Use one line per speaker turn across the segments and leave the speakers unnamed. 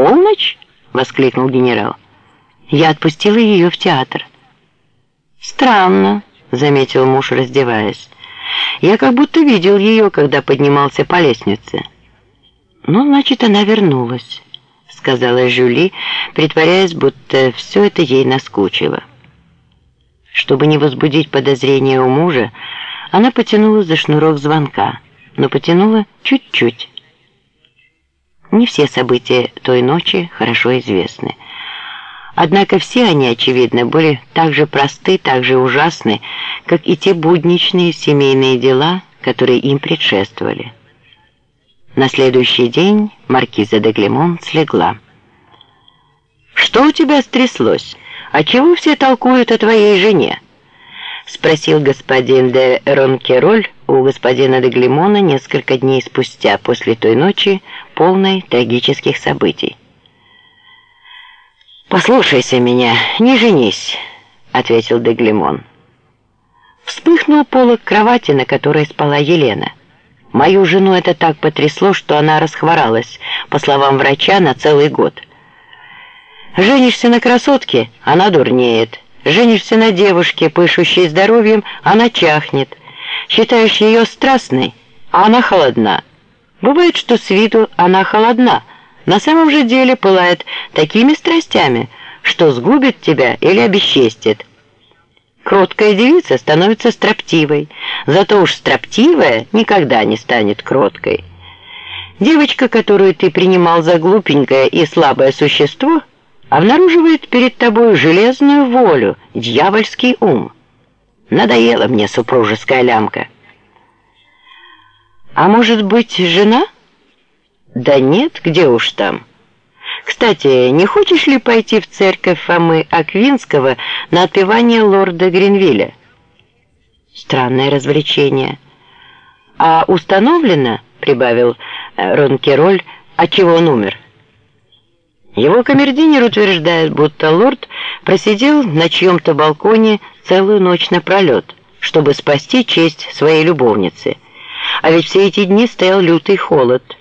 полночь?» — воскликнул генерал. «Я отпустила ее в театр». «Странно», — заметил муж, раздеваясь. «Я как будто видел ее, когда поднимался по лестнице». «Ну, значит, она вернулась», — сказала Жюли, притворяясь, будто все это ей наскучило. Чтобы не возбудить подозрения у мужа, она потянула за шнурок звонка, но потянула чуть-чуть. Не все события той ночи хорошо известны. Однако все они, очевидно, были так же просты, так же ужасны, как и те будничные семейные дела, которые им предшествовали. На следующий день маркиза де Глемон слегла. «Что у тебя стряслось? А чего все толкуют о твоей жене?» Спросил господин де Ронкероль у господина де Глемона несколько дней спустя после той ночи, полной трагических событий. «Послушайся меня, не женись», — ответил де Глемон. Вспыхнул полок кровати, на которой спала Елена. Мою жену это так потрясло, что она расхворалась, по словам врача, на целый год. Женишься на красотке, она дурнеет. Женишься на девушке, пышущей здоровьем, она чахнет. Считаешь ее страстной, а она холодна. Бывает, что с виду она холодна, на самом же деле пылает такими страстями, что сгубит тебя или обесчестит. Кроткая девица становится строптивой, зато уж строптивая никогда не станет кроткой. Девочка, которую ты принимал за глупенькое и слабое существо, обнаруживает перед тобой железную волю, дьявольский ум. Надоела мне супружеская лямка. А может быть, жена? Да нет, где уж там. Кстати, не хочешь ли пойти в церковь Фомы Аквинского на отпевание лорда Гринвилля? Странное развлечение. А установлено, прибавил э, Ронкероль, от чего он умер? Его камердинер утверждает, будто лорд просидел на чьем-то балконе целую ночь напролет, чтобы спасти честь своей любовницы. А ведь все эти дни стоял лютый холод –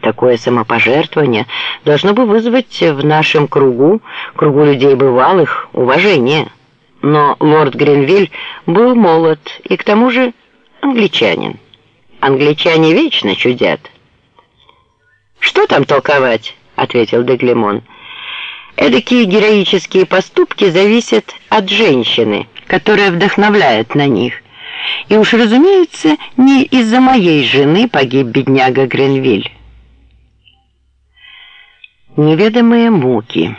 Такое самопожертвование должно бы вызвать в нашем кругу, кругу людей бывалых, уважение. Но лорд Гринвиль был молод и к тому же англичанин. Англичане вечно чудят. «Что там толковать?» — ответил Деглемон. «Эдакие героические поступки зависят от женщины, которая вдохновляет на них. И уж, разумеется, не из-за моей жены погиб бедняга Гринвиль». Неведомые муки.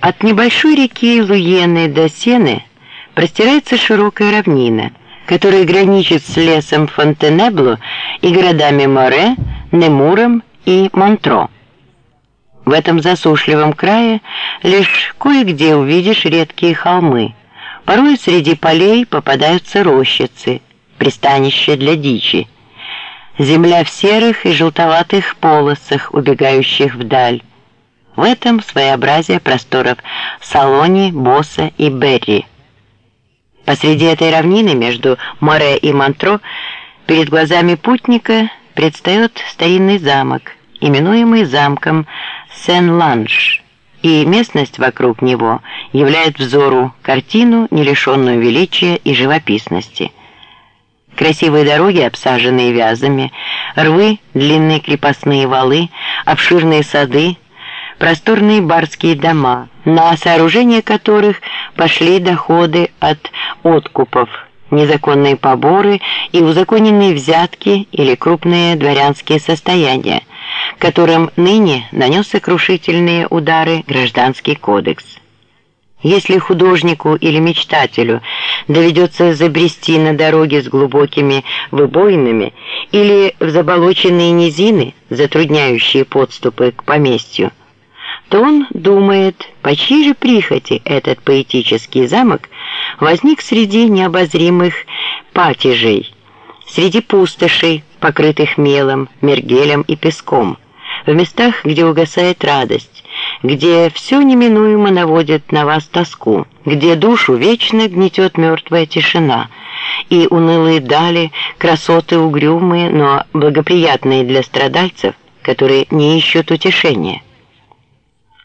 От небольшой реки Луены до Сены простирается широкая равнина, которая граничит с лесом Фонтенебло и городами Море, Немуром и Монтро. В этом засушливом крае лишь кое-где увидишь редкие холмы. Порой среди полей попадаются рощицы, пристанища для дичи. Земля в серых и желтоватых полосах, убегающих вдаль. В этом своеобразие просторов Салони, Босса и Берри. Посреди этой равнины между Море и Монтро перед глазами путника предстает старинный замок, именуемый замком Сен-Ланж, и местность вокруг него являет взору картину, не лишенную величия и живописности – Красивые дороги, обсаженные вязами, рвы, длинные крепостные валы, обширные сады, просторные барские дома, на сооружение которых пошли доходы от откупов, незаконные поборы и узаконенные взятки или крупные дворянские состояния, которым ныне нанес сокрушительные удары Гражданский кодекс. Если художнику или мечтателю доведется забрести на дороге с глубокими выбоинами или в заболоченные низины, затрудняющие подступы к поместью, то он думает, по чьей же прихоти этот поэтический замок возник среди необозримых патежей, среди пустошей, покрытых мелом, мергелем и песком, в местах, где угасает радость, где все неминуемо наводит на вас тоску, где душу вечно гнетет мертвая тишина, и унылые дали, красоты угрюмые, но благоприятные для страдальцев, которые не ищут утешения.